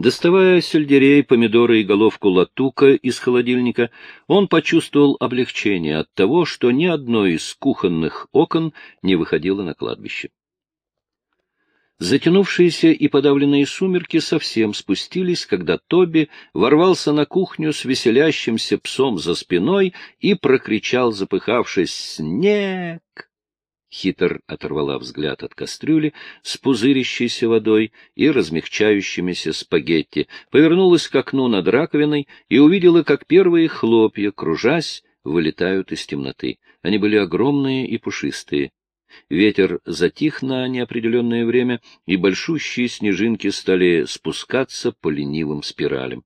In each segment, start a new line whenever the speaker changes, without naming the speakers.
Доставая сельдерей, помидоры и головку латука из холодильника, он почувствовал облегчение от того, что ни одно из кухонных окон не выходило на кладбище. Затянувшиеся и подавленные сумерки совсем спустились, когда Тоби ворвался на кухню с веселящимся псом за спиной и прокричал, запыхавшись, «Снег!» Хитр оторвала взгляд от кастрюли с пузырящейся водой и размягчающимися спагетти, повернулась к окну над раковиной и увидела, как первые хлопья, кружась, вылетают из темноты. Они были огромные и пушистые. Ветер затих на неопределенное время, и большущие снежинки стали спускаться по ленивым спиралям.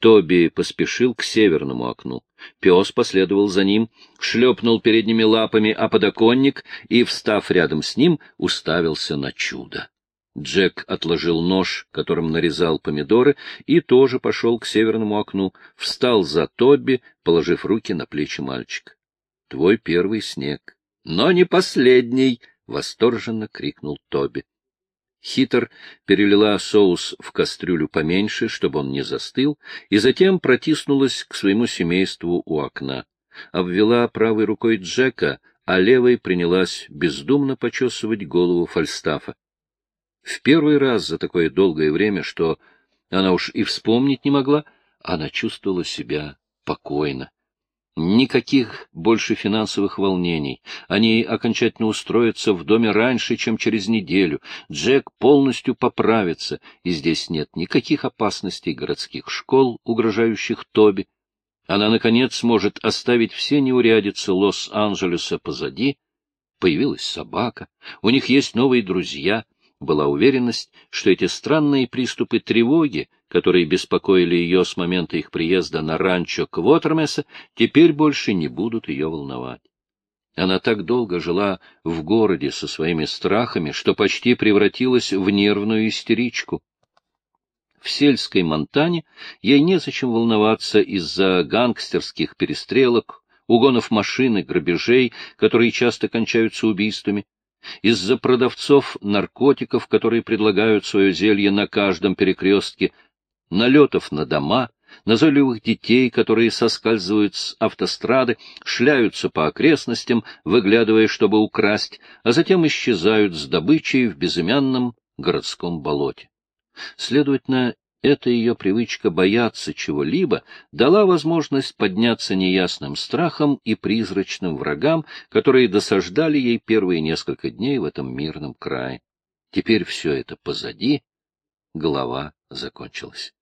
Тоби поспешил к северному окну. Пес последовал за ним, шлепнул передними лапами о подоконник и, встав рядом с ним, уставился на чудо. Джек отложил нож, которым нарезал помидоры, и тоже пошел к северному окну, встал за Тоби, положив руки на плечи мальчика. — Твой первый снег. — Но не последний! — восторженно крикнул Тоби. Хитр перелила соус в кастрюлю поменьше, чтобы он не застыл, и затем протиснулась к своему семейству у окна. Обвела правой рукой Джека, а левой принялась бездумно почесывать голову Фальстафа. В первый раз за такое долгое время, что она уж и вспомнить не могла, она чувствовала себя покойно. Никаких больше финансовых волнений. Они окончательно устроятся в доме раньше, чем через неделю. Джек полностью поправится, и здесь нет никаких опасностей городских школ, угрожающих Тоби. Она, наконец, сможет оставить все неурядицы Лос-Анджелеса позади. Появилась собака, у них есть новые друзья. Была уверенность, что эти странные приступы тревоги — которые беспокоили ее с момента их приезда на ранчо Квотермеса, теперь больше не будут ее волновать. Она так долго жила в городе со своими страхами, что почти превратилась в нервную истеричку. В сельской Монтане ей незачем волноваться из-за гангстерских перестрелок, угонов машин грабежей, которые часто кончаются убийствами, из-за продавцов наркотиков, которые предлагают свое зелье на каждом перекрестке, налетов на дома, назойливых детей, которые соскальзывают с автострады, шляются по окрестностям, выглядывая, чтобы украсть, а затем исчезают с добычей в безымянном городском болоте. Следовательно, эта ее привычка бояться чего-либо дала возможность подняться неясным страхом и призрачным врагам, которые досаждали ей первые несколько дней в этом мирном крае. Теперь все это позади, голова закончилась.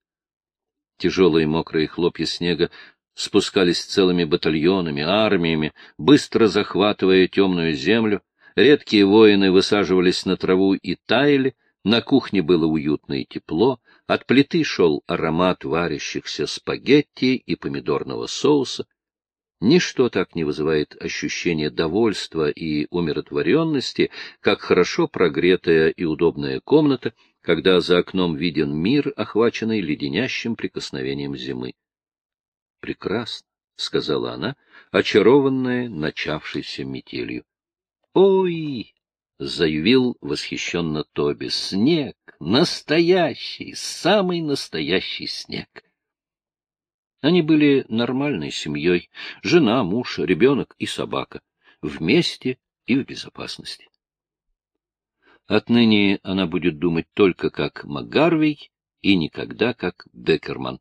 Тяжелые мокрые хлопья снега спускались целыми батальонами, армиями, быстро захватывая темную землю. Редкие воины высаживались на траву и таяли, на кухне было уютно и тепло, от плиты шел аромат варящихся спагетти и помидорного соуса. Ничто так не вызывает ощущения довольства и умиротворенности, как хорошо прогретая и удобная комната — когда за окном виден мир, охваченный леденящим прикосновением зимы. — Прекрасно, — сказала она, очарованная начавшейся метелью. — Ой! — заявил восхищенно Тоби. — Снег! Настоящий, самый настоящий снег! Они были нормальной семьей — жена, муж, ребенок и собака, вместе и в безопасности. Отныне она будет думать только как МакГарвей и никогда как Беккерман.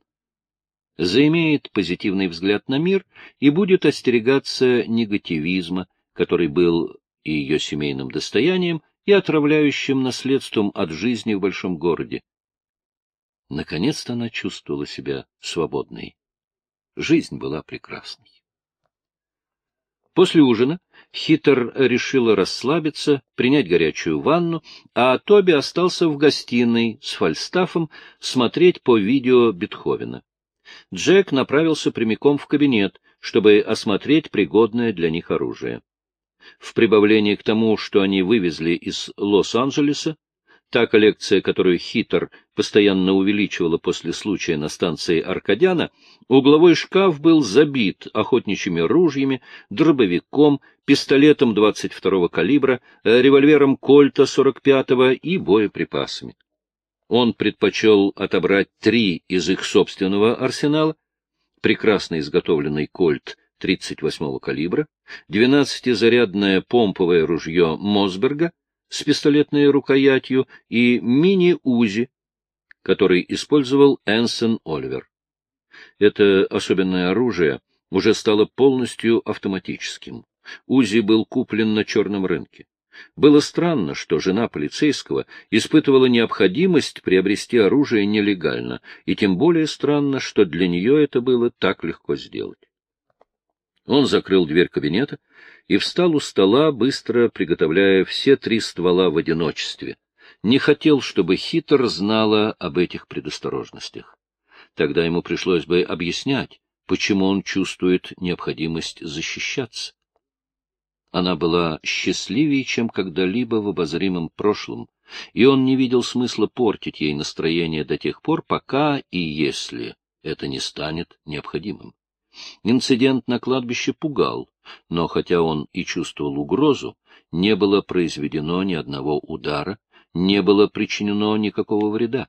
Заимеет позитивный взгляд на мир и будет остерегаться негативизма, который был и ее семейным достоянием, и отравляющим наследством от жизни в большом городе. Наконец-то она чувствовала себя свободной. Жизнь была прекрасной. После ужина Хитр решила расслабиться, принять горячую ванну, а Тоби остался в гостиной с Фальстафом смотреть по видео Бетховена. Джек направился прямиком в кабинет, чтобы осмотреть пригодное для них оружие. В прибавлении к тому, что они вывезли из Лос-Анджелеса, Та коллекция, которую Хитер постоянно увеличивала после случая на станции Аркадяна, угловой шкаф был забит охотничьими ружьями, дробовиком, пистолетом 22-го калибра, револьвером Кольта 45-го и боеприпасами. Он предпочел отобрать три из их собственного арсенала, прекрасно изготовленный кольт 38-го калибра, 12-зарядное помповое ружье Мосберга с пистолетной рукоятью и мини-УЗИ, который использовал Энсон Оливер. Это особенное оружие уже стало полностью автоматическим. УЗИ был куплен на черном рынке. Было странно, что жена полицейского испытывала необходимость приобрести оружие нелегально, и тем более странно, что для нее это было так легко сделать. Он закрыл дверь кабинета и встал у стола, быстро приготовляя все три ствола в одиночестве. Не хотел, чтобы Хитр знала об этих предосторожностях. Тогда ему пришлось бы объяснять, почему он чувствует необходимость защищаться. Она была счастливее, чем когда-либо в обозримом прошлом, и он не видел смысла портить ей настроение до тех пор, пока и если это не станет необходимым. Инцидент на кладбище пугал, но хотя он и чувствовал угрозу, не было произведено ни одного удара, не было причинено никакого вреда.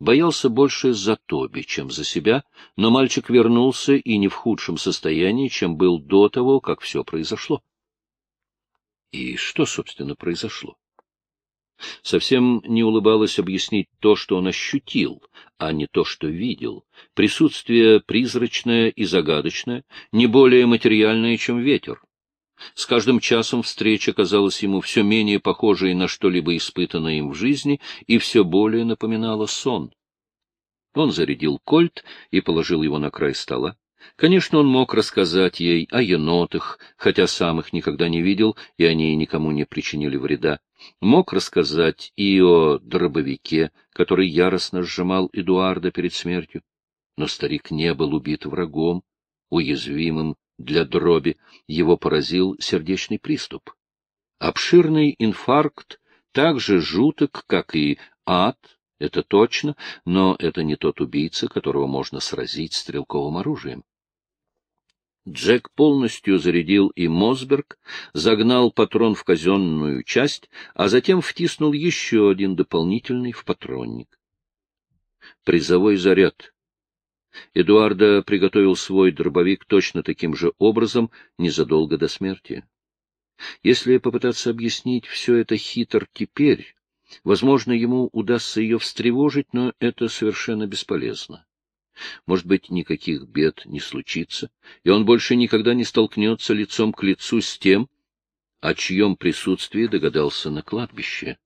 Боялся больше за Тоби, чем за себя, но мальчик вернулся и не в худшем состоянии, чем был до того, как все произошло. И что, собственно, произошло? Совсем не улыбалось объяснить то, что он ощутил, а не то, что видел. Присутствие призрачное и загадочное, не более материальное, чем ветер. С каждым часом встреча казалась ему все менее похожей на что-либо испытанное им в жизни и все более напоминала сон. Он зарядил кольт и положил его на край стола. Конечно, он мог рассказать ей о енотах, хотя сам их никогда не видел, и они никому не причинили вреда. Мог рассказать и о дробовике, который яростно сжимал Эдуарда перед смертью. Но старик не был убит врагом, уязвимым для дроби, его поразил сердечный приступ. Обширный инфаркт так же жуток, как и ад, это точно, но это не тот убийца, которого можно сразить стрелковым оружием. Джек полностью зарядил и Мосберг, загнал патрон в казенную часть, а затем втиснул еще один дополнительный в патронник. Призовой заряд. Эдуарда приготовил свой дробовик точно таким же образом незадолго до смерти. Если попытаться объяснить все это хитр теперь, возможно, ему удастся ее встревожить, но это совершенно бесполезно. Может быть, никаких бед не случится, и он больше никогда не столкнется лицом к лицу с тем, о чьем присутствии догадался на кладбище.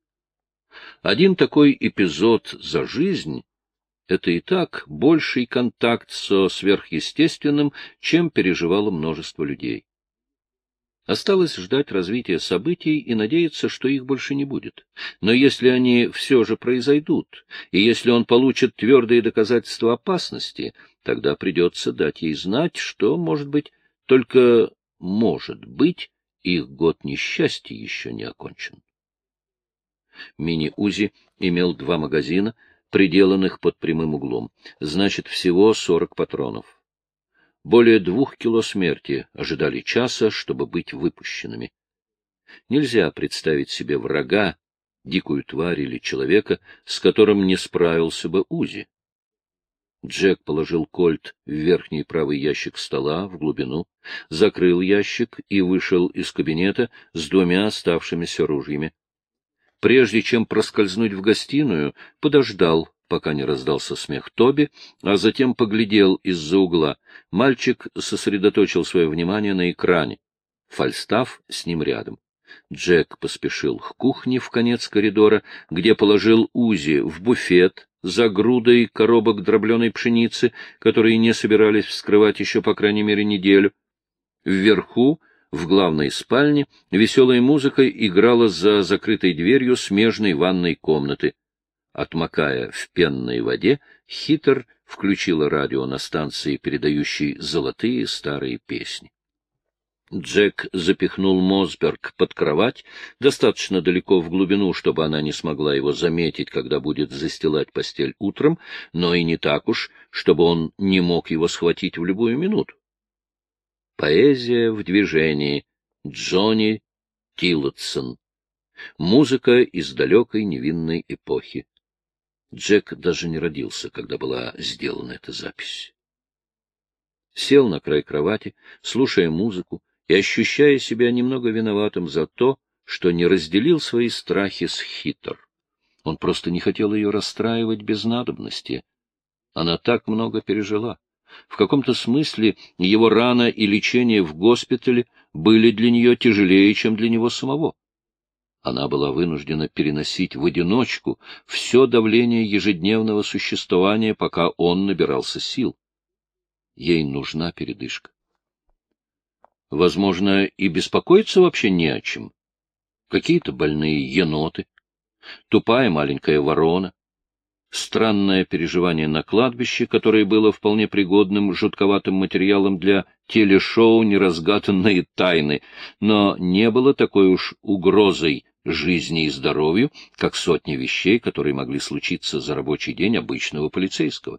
Один такой эпизод за жизнь — это и так больший контакт со сверхъестественным, чем переживало множество людей. Осталось ждать развития событий и надеяться, что их больше не будет. Но если они все же произойдут, и если он получит твердые доказательства опасности, тогда придется дать ей знать, что, может быть, только может быть, их год несчастья еще не окончен. Мини-УЗИ имел два магазина, приделанных под прямым углом, значит, всего сорок патронов. Более двух кило смерти ожидали часа, чтобы быть выпущенными. Нельзя представить себе врага, дикую тварь или человека, с которым не справился бы Узи. Джек положил кольт в верхний правый ящик стола, в глубину, закрыл ящик и вышел из кабинета с двумя оставшимися ружьями. Прежде чем проскользнуть в гостиную, подождал, пока не раздался смех Тоби, а затем поглядел из-за угла. Мальчик сосредоточил свое внимание на экране. Фальстав с ним рядом. Джек поспешил к кухне в конец коридора, где положил Узи в буфет за грудой коробок дробленой пшеницы, которые не собирались вскрывать еще по крайней мере неделю. Вверху, в главной спальне, веселая музыка играла за закрытой дверью смежной ванной комнаты. Отмокая в пенной воде, Хитр включила радио на станции, передающей золотые старые песни. Джек запихнул Мосберг под кровать, достаточно далеко в глубину, чтобы она не смогла его заметить, когда будет застилать постель утром, но и не так уж, чтобы он не мог его схватить в любую минуту. Поэзия в движении. Джонни Тиллотсон. Музыка из далекой невинной эпохи. Джек даже не родился, когда была сделана эта запись. Сел на край кровати, слушая музыку и ощущая себя немного виноватым за то, что не разделил свои страхи с Хитер. Он просто не хотел ее расстраивать без надобности. Она так много пережила. В каком-то смысле его рана и лечение в госпитале были для нее тяжелее, чем для него самого. Она была вынуждена переносить в одиночку все давление ежедневного существования, пока он набирался сил. Ей нужна передышка. Возможно, и беспокоиться вообще не о чем. Какие-то больные еноты, тупая маленькая ворона, странное переживание на кладбище, которое было вполне пригодным, жутковатым материалом для телешоу «Неразгаданные тайны», но не было такой уж угрозой жизни и здоровью, как сотни вещей, которые могли случиться за рабочий день обычного полицейского.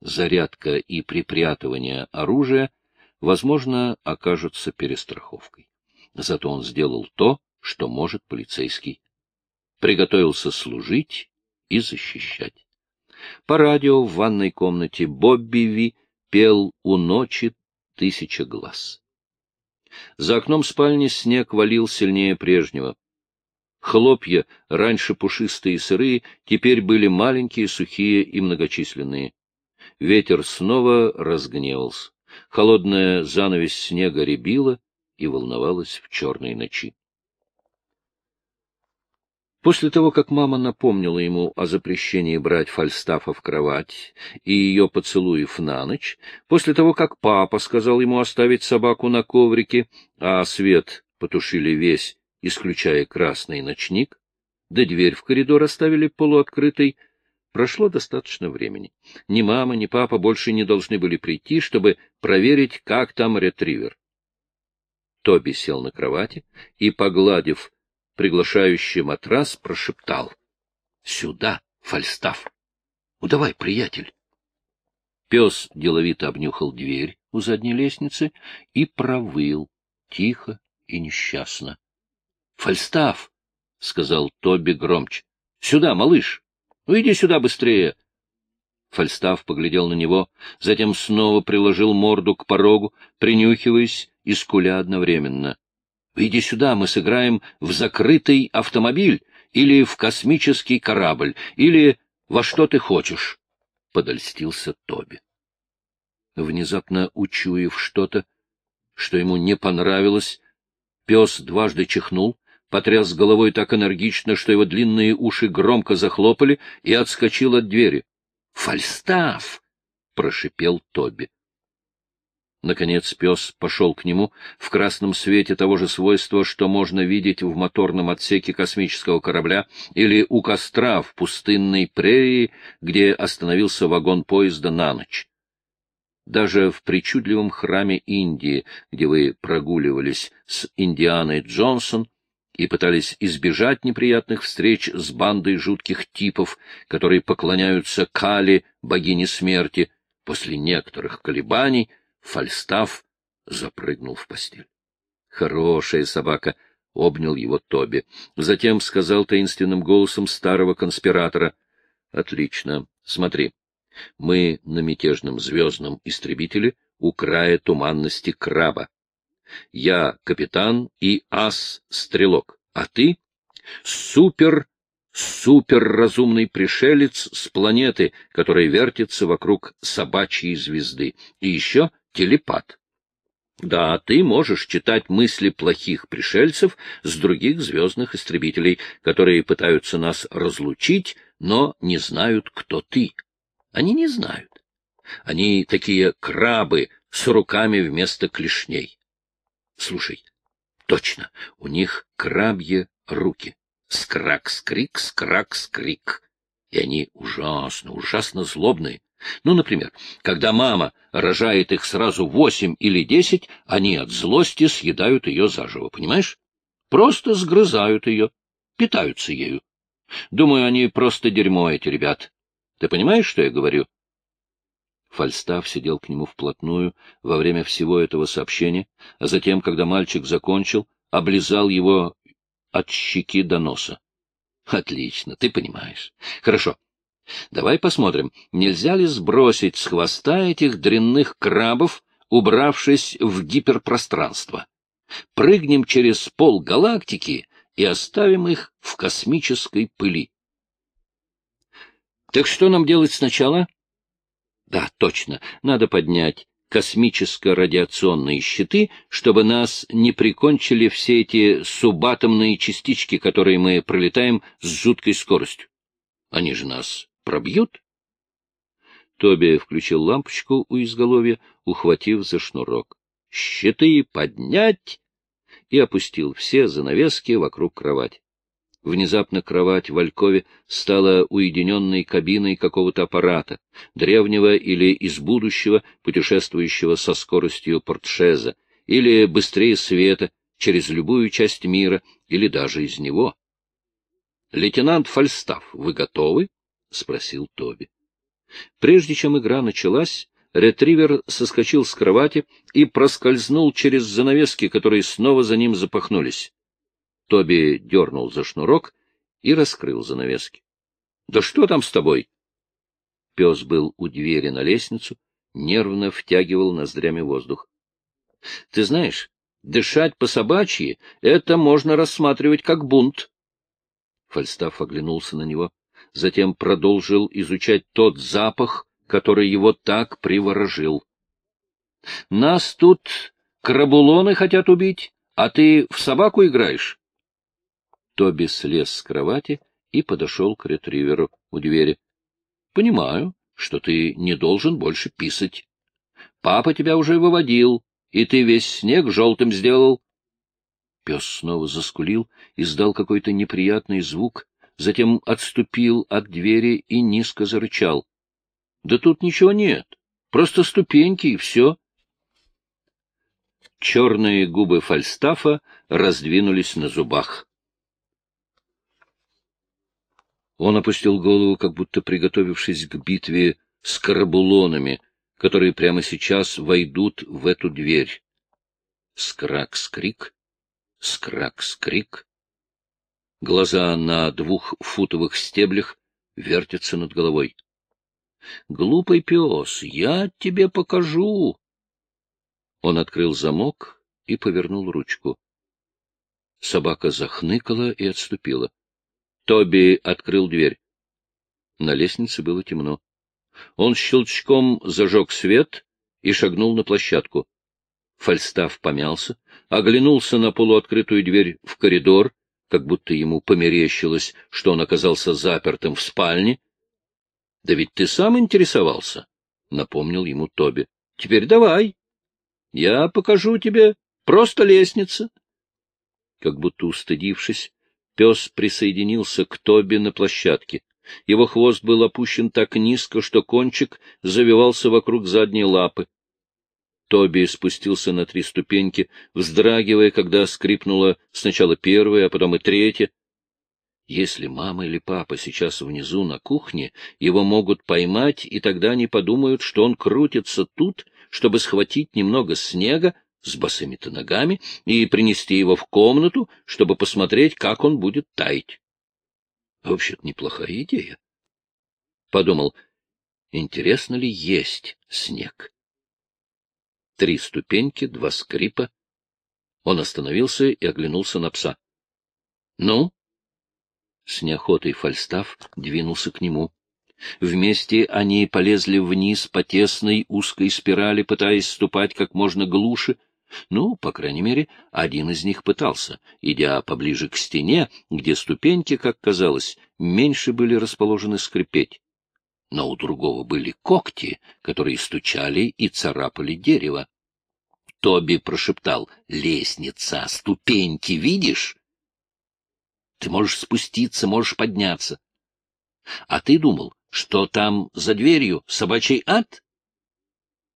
Зарядка и припрятывание оружия, возможно, окажутся перестраховкой. Зато он сделал то, что может полицейский. Приготовился служить и защищать. По радио в ванной комнате Бобби Ви пел «У ночи тысяча глаз». За окном спальни снег валил сильнее прежнего. Хлопья, раньше пушистые и сырые, теперь были маленькие, сухие и многочисленные. Ветер снова разгневался. Холодная занавесь снега рябила и волновалась в черной ночи. После того, как мама напомнила ему о запрещении брать Фальстафа в кровать и ее поцелуев на ночь, после того, как папа сказал ему оставить собаку на коврике, а свет потушили весь, исключая красный ночник, да дверь в коридор оставили полуоткрытой, прошло достаточно времени. Ни мама, ни папа больше не должны были прийти, чтобы проверить, как там ретривер. Тоби сел на кровати и, погладив приглашающий матрас, прошептал. — Сюда, Фальстав! Удавай, приятель! Пес деловито обнюхал дверь у задней лестницы и провыл, тихо и несчастно. — Фальстав! — сказал Тоби громче. — Сюда, малыш! Ну, иди сюда быстрее! Фальстав поглядел на него, затем снова приложил морду к порогу, принюхиваясь и скуля одновременно. Иди сюда, мы сыграем в закрытый автомобиль или в космический корабль, или во что ты хочешь, — подольстился Тоби. Внезапно учуяв что-то, что ему не понравилось, пес дважды чихнул, потряс головой так энергично, что его длинные уши громко захлопали и отскочил от двери. «Фальстаф!» — прошипел Тоби. Наконец пес пошел к нему в красном свете того же свойства, что можно видеть в моторном отсеке космического корабля или у костра в пустынной прерии, где остановился вагон поезда на ночь. Даже в причудливом храме Индии, где вы прогуливались с Индианой Джонсон и пытались избежать неприятных встреч с бандой жутких типов, которые поклоняются Кали, богине смерти, после некоторых колебаний — Фальстав запрыгнул в постель. «Хорошая собака!» — обнял его Тоби. Затем сказал таинственным голосом старого конспиратора. «Отлично. Смотри. Мы на мятежном звездном истребителе у края туманности краба. Я капитан и ас-стрелок, а ты — супер суперразумный пришелец с планеты, которая вертится вокруг собачьей звезды, и еще телепат. Да, ты можешь читать мысли плохих пришельцев с других звездных истребителей, которые пытаются нас разлучить, но не знают, кто ты. Они не знают. Они такие крабы с руками вместо клешней. Слушай, точно, у них крабьи руки. Скрак-скрик, скрак-скрик. И они ужасно, ужасно злобные. Ну, например, когда мама рожает их сразу восемь или десять, они от злости съедают ее заживо, понимаешь? Просто сгрызают ее, питаются ею. Думаю, они просто дерьмо, эти ребят. Ты понимаешь, что я говорю? Фальстав сидел к нему вплотную во время всего этого сообщения, а затем, когда мальчик закончил, облизал его от щеки до носа. Отлично, ты понимаешь. Хорошо. Давай посмотрим, нельзя ли сбросить с хвоста этих дрянных крабов, убравшись в гиперпространство. Прыгнем через пол галактики и оставим их в космической пыли. Так что нам делать сначала? Да, точно, надо поднять космическо-радиационные щиты, чтобы нас не прикончили все эти субатомные частички, которые мы пролетаем с жуткой скоростью. Они же нас пробьют? Тоби включил лампочку у изголовья, ухватив за шнурок. «Щиты поднять!» и опустил все занавески вокруг кровати. Внезапно кровать в Алькове стала уединенной кабиной какого-то аппарата, древнего или из будущего, путешествующего со скоростью портшеза, или быстрее света, через любую часть мира, или даже из него. — Лейтенант Фальстаф, вы готовы? — спросил Тоби. Прежде чем игра началась, ретривер соскочил с кровати и проскользнул через занавески, которые снова за ним запахнулись. Тоби дернул за шнурок и раскрыл занавески. — Да что там с тобой? Пес был у двери на лестницу, нервно втягивал ноздрями воздух. — Ты знаешь, дышать по-собачьи — это можно рассматривать как бунт. Фальстаф оглянулся на него, затем продолжил изучать тот запах, который его так приворожил. — Нас тут крабулоны хотят убить, а ты в собаку играешь? Тоби слез с кровати и подошел к ретриверу у двери. — Понимаю, что ты не должен больше писать. Папа тебя уже выводил, и ты весь снег желтым сделал. Пес снова заскулил, издал какой-то неприятный звук, затем отступил от двери и низко зарычал. — Да тут ничего нет, просто ступеньки и все. Черные губы Фальстафа раздвинулись на зубах. Он опустил голову, как будто приготовившись к битве с карабулонами, которые прямо сейчас войдут в эту дверь. Скрак-скрик, скрак-скрик. Глаза на двухфутовых стеблях вертятся над головой. — Глупый пес, я тебе покажу. Он открыл замок и повернул ручку. Собака захныкала и отступила. Тоби открыл дверь. На лестнице было темно. Он щелчком зажег свет и шагнул на площадку. Фальстав помялся, оглянулся на полуоткрытую дверь в коридор, как будто ему померещилось, что он оказался запертым в спальне. — Да ведь ты сам интересовался, — напомнил ему Тоби. — Теперь давай. Я покажу тебе. Просто лестница. Как будто устыдившись, Пес присоединился к Тоби на площадке. Его хвост был опущен так низко, что кончик завивался вокруг задней лапы. Тоби спустился на три ступеньки, вздрагивая, когда скрипнула сначала первая, а потом и третья. Если мама или папа сейчас внизу на кухне, его могут поймать, и тогда они подумают, что он крутится тут, чтобы схватить немного снега, с босыми-то ногами и принести его в комнату, чтобы посмотреть, как он будет таять. Вообще-то неплохая идея. Подумал, интересно ли есть снег. Три ступеньки, два скрипа. Он остановился и оглянулся на пса. — Ну? С неохотой Фальстав двинулся к нему. Вместе они полезли вниз по тесной узкой спирали, пытаясь ступать как можно глуше — ну, по крайней мере, один из них пытался, идя поближе к стене, где ступеньки, как казалось, меньше были расположены скрипеть. Но у другого были когти, которые стучали и царапали дерево. Тоби прошептал, — Лестница, ступеньки, видишь? Ты можешь спуститься, можешь подняться. А ты думал, что там за дверью собачий ад?